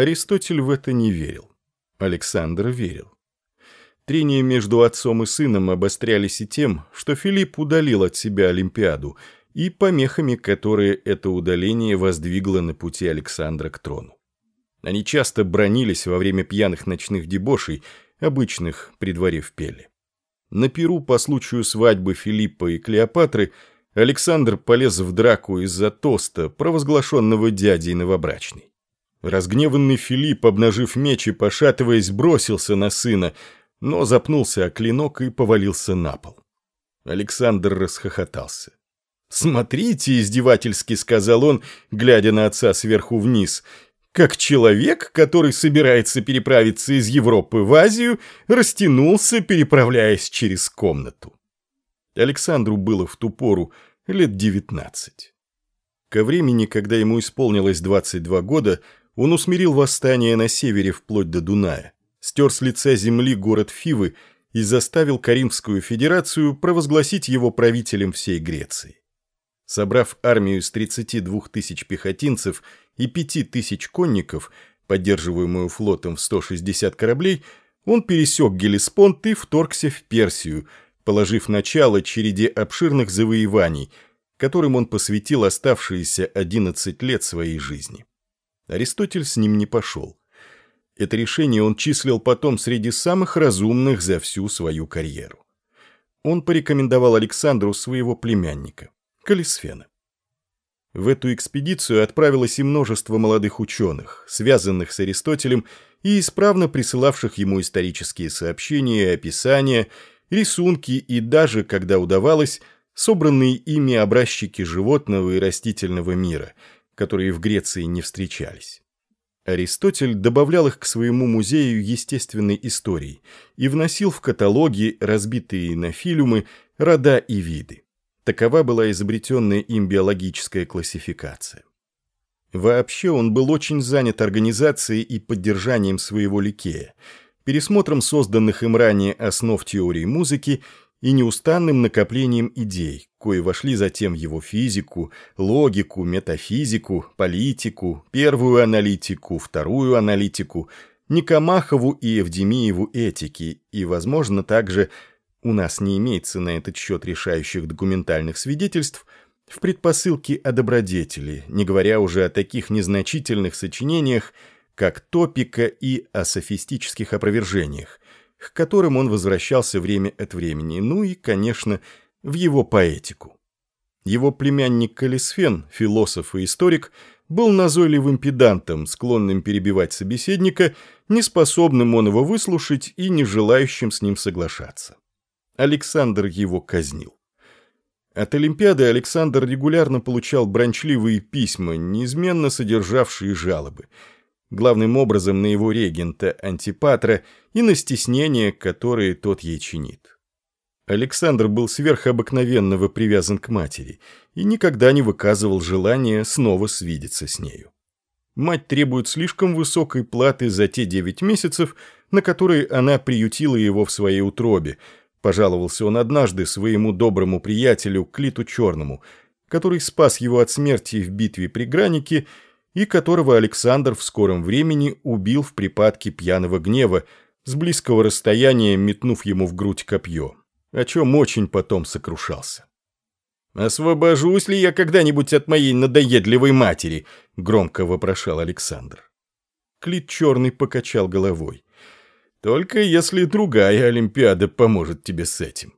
Аристотель в это не верил. Александр верил. Трения между отцом и сыном обострялись и тем, что Филипп удалил от себя Олимпиаду, и помехами, которые это удаление воздвигло на пути Александра к трону. Они часто бронились во время пьяных ночных дебошей, обычных при дворе в Пеле. На Перу по случаю свадьбы Филиппа и Клеопатры Александр полез в драку из-за тоста, провозглашенного дядей новобрачной. Разгневанный Филипп, обнажив меч и пошатываясь, бросился на сына, но запнулся о клинок и повалился на пол. Александр расхохотался. «Смотрите», — издевательски сказал он, глядя на отца сверху вниз, как человек, который собирается переправиться из Европы в Азию, растянулся, переправляясь через комнату. Александру было в ту пору лет девятнадцать. Ко времени, когда ему исполнилось 22 года, он усмирил восстание на севере вплоть до Дуная, стер с лица земли город Фивы и заставил Каримскую Федерацию провозгласить его правителем всей Греции. Собрав армию из 32 тысяч пехотинцев и 5 тысяч конников, поддерживаемую флотом в 160 кораблей, он пересек Гелеспонд и вторгся в Персию, положив начало череде обширных завоеваний, которым он посвятил оставшиеся 11 лет своей жизни. Аристотель с ним не пошел. Это решение он числил потом среди самых разумных за всю свою карьеру. Он порекомендовал Александру своего племянника. Калисфена. В эту экспедицию отправилось и множество молодых ученых, связанных с Аристотелем и исправно присылавших ему исторические сообщения, описания, рисунки и даже, когда удавалось, собранные ими образчики животного и растительного мира, которые в Греции не встречались. Аристотель добавлял их к своему музею естественной истории и вносил в каталоги, разбитые на филюмы, рода и виды. Такова была изобретенная им биологическая классификация. Вообще он был очень занят организацией и поддержанием своего ликея, пересмотром созданных им ранее основ теории музыки и неустанным накоплением идей, кои вошли затем его физику, логику, метафизику, политику, первую аналитику, вторую аналитику, Никомахову и Евдемиеву этики. И, возможно, также у нас не имеется на этот счет решающих документальных свидетельств, в предпосылке о добродетели, не говоря уже о таких незначительных сочинениях, как «Топика» и о софистических опровержениях, к которым он возвращался время от времени, ну и, конечно, в его поэтику. Его племянник Калисфен, философ и историк, был назойливым педантом, склонным перебивать собеседника, неспособным он его выслушать и не желающим с ним соглашаться. Александр его казнил. От Олимпиады Александр регулярно получал брончливые письма, неизменно содержавшие жалобы. Главным образом на его регента Антипатра и на стеснения, которые тот ей чинит. Александр был сверхобыкновенного привязан к матери и никогда не выказывал желания снова свидеться с нею. Мать требует слишком высокой платы за те девять месяцев, на которые она приютила его в своей утробе – Пожаловался он однажды своему доброму приятелю Клиту Черному, который спас его от смерти в битве при Гранике и которого Александр в скором времени убил в припадке пьяного гнева, с близкого расстояния метнув ему в грудь копье, о чем очень потом сокрушался. «Освобожусь ли я когда-нибудь от моей надоедливой матери?» — громко вопрошал Александр. Клит Черный покачал головой. Только если другая Олимпиада поможет тебе с этим.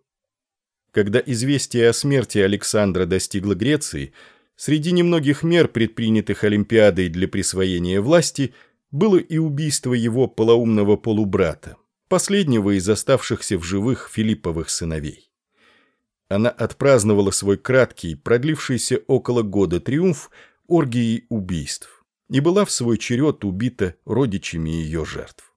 Когда известие о смерти Александра достигло Греции, среди немногих мер, предпринятых Олимпиадой для присвоения власти, было и убийство его полоумного полубрата, последнего из оставшихся в живых Филипповых сыновей. Она отпраздновала свой краткий, продлившийся около года триумф оргией убийств и была в свой черед убита родичами ее жертв.